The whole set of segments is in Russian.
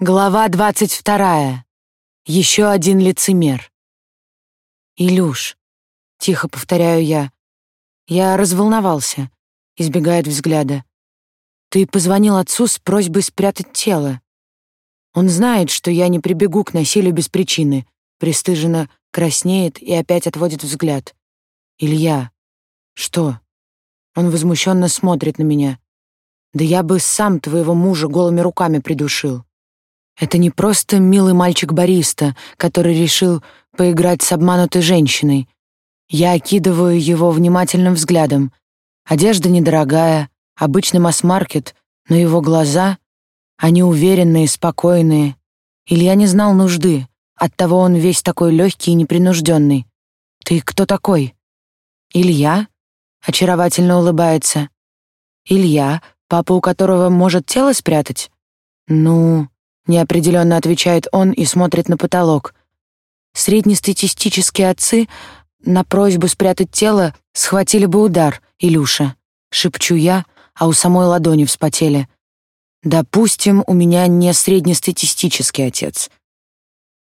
Глава двадцать вторая. Еще один лицемер. «Илюш», — тихо повторяю я, — «я разволновался», — избегает взгляда. «Ты позвонил отцу с просьбой спрятать тело. Он знает, что я не прибегу к насилию без причины, пристыженно краснеет и опять отводит взгляд. Илья, что?» Он возмущенно смотрит на меня. «Да я бы сам твоего мужа голыми руками придушил». Это не просто милый мальчик-бариста, который решил поиграть с обманутой женщиной. Я окидываю его внимательным взглядом. Одежда недорогая, обычный масс-маркет, но его глаза, они уверенные, спокойные. Илья не знал нужды, оттого он весь такой легкий и непринужденный. «Ты кто такой?» «Илья?» — очаровательно улыбается. «Илья, папа у которого может тело спрятать?» «Ну...» неопределенно отвечает он и смотрит на потолок. Среднестатистические отцы на просьбу спрятать тело схватили бы удар, Илюша, шепчу я, а у самой ладони вспотели. Допустим, у меня не среднестатистический отец.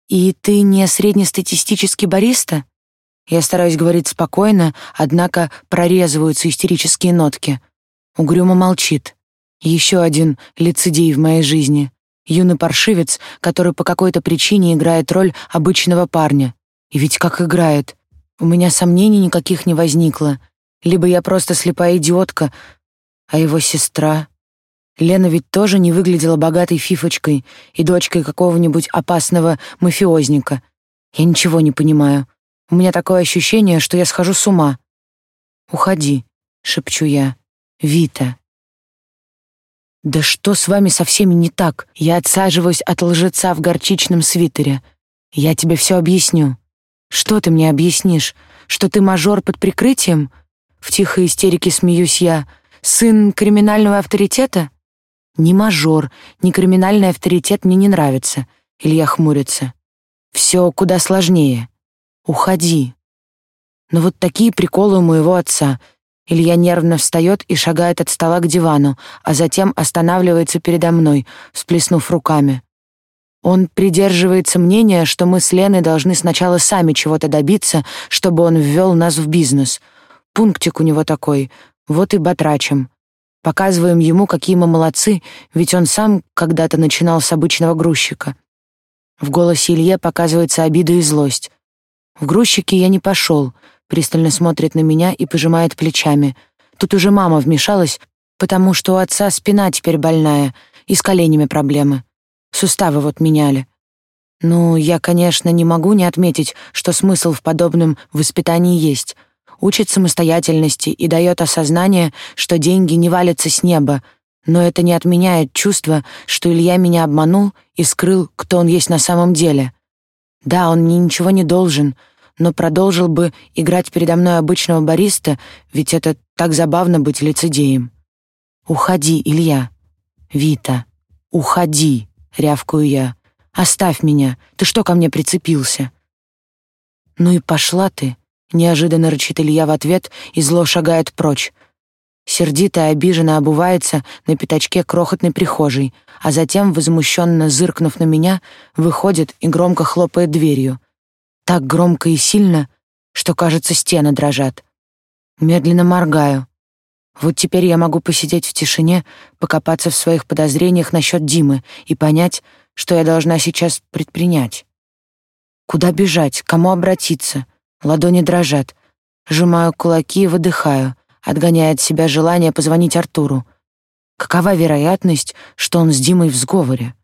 И ты не среднестатистический бариста? Я стараюсь говорить спокойно, однако прорезываются истерические нотки. Угрюмо молчит. Еще один лицедей в моей жизни юный паршивец, который по какой-то причине играет роль обычного парня. И ведь как играет. У меня сомнений никаких не возникло. Либо я просто слепая идиотка, а его сестра... Лена ведь тоже не выглядела богатой фифочкой и дочкой какого-нибудь опасного мафиозника. Я ничего не понимаю. У меня такое ощущение, что я схожу с ума. «Уходи», — шепчу я. «Вита». «Да что с вами со всеми не так? Я отсаживаюсь от лжеца в горчичном свитере. Я тебе все объясню». «Что ты мне объяснишь? Что ты мажор под прикрытием?» В тихой истерике смеюсь я. «Сын криминального авторитета?» «Ни мажор, ни криминальный авторитет мне не нравится», — Илья хмурится. «Все куда сложнее. Уходи». Но вот такие приколы у моего отца — Илья нервно встает и шагает от стола к дивану, а затем останавливается передо мной, всплеснув руками. Он придерживается мнения, что мы с Леной должны сначала сами чего-то добиться, чтобы он ввел нас в бизнес. Пунктик у него такой, вот и батрачим. Показываем ему, какие мы молодцы, ведь он сам когда-то начинал с обычного грузчика. В голосе Илье показывается обида и злость. В грузчики я не пошел, пристально смотрит на меня и пожимает плечами. Тут уже мама вмешалась, потому что у отца спина теперь больная и с коленями проблемы. Суставы вот меняли. Ну, я, конечно, не могу не отметить, что смысл в подобном воспитании есть. Учит самостоятельности и дает осознание, что деньги не валятся с неба, но это не отменяет чувство, что Илья меня обманул и скрыл, кто он есть на самом деле. Да, он мне ничего не должен — но продолжил бы играть передо мной обычного бариста, ведь это так забавно быть лицедеем. «Уходи, Илья!» «Вита, уходи!» — рявкаю я. «Оставь меня! Ты что ко мне прицепился?» «Ну и пошла ты!» — неожиданно рычит Илья в ответ и зло шагает прочь. Сердито и обиженно обувается на пятачке крохотной прихожей, а затем, возмущенно зыркнув на меня, выходит и громко хлопает дверью — так громко и сильно, что, кажется, стены дрожат. Медленно моргаю. Вот теперь я могу посидеть в тишине, покопаться в своих подозрениях насчет Димы и понять, что я должна сейчас предпринять. Куда бежать, кому обратиться? Ладони дрожат. Сжимаю кулаки и выдыхаю, отгоняя от себя желание позвонить Артуру. Какова вероятность, что он с Димой в сговоре?